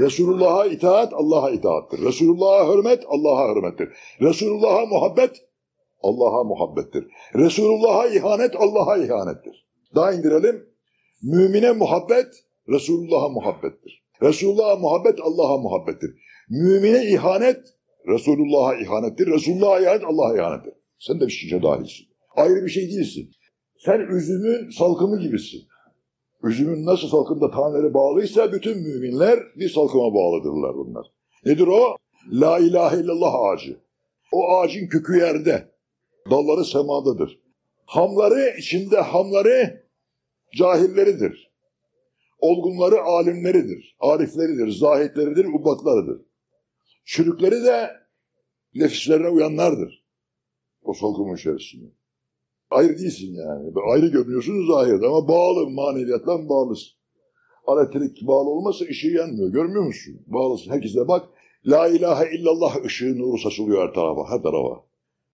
Resulullah'a itaat Allah'a itaattır. Resulullah'a hürmet Allah'a hürmettir. Resulullah'a muhabbet Allah'a muhabbettir. Resulullah'a ihanet Allah'a ihanettir. Daha indirelim. Mümine muhabbet Resulullah'a muhabbettir. Resulullah'a muhabbet Allah'a muhabbettir. Mümine ihanet Resulullah'a ihanettir. Resulullah'a ihanet Allah'a ihanettir. Sen de bir şişe dahilsin. Ayrı bir şey değilsin. Sen üzümün salkımı gibisin. Üzümün nasıl salkımda taneleri bağlıysa bütün müminler bir salkıma bağlıdırlar bunlar. Nedir o? La ilahe illallah ağacı. O ağacın kökü yerde. Dalları semadadır. Hamları içinde hamları cahilleridir. Olgunları alimleridir. Arifleridir, zahitleridir, ubbatlarıdır. Çürükleri de nefislerine uyanlardır. O salkımın içerisinde. Ayrı değilsin yani. Ayrı görünüyorsun zahirde ama bağlı maneviyatla bağlısın. Elektrik bağlı olmasa ışığı yanmıyor. Görmüyor musun? Bağlısın. Herkese bak. La ilahe illallah ışığı nuru saçılıyor her tarafa. Her tarafa.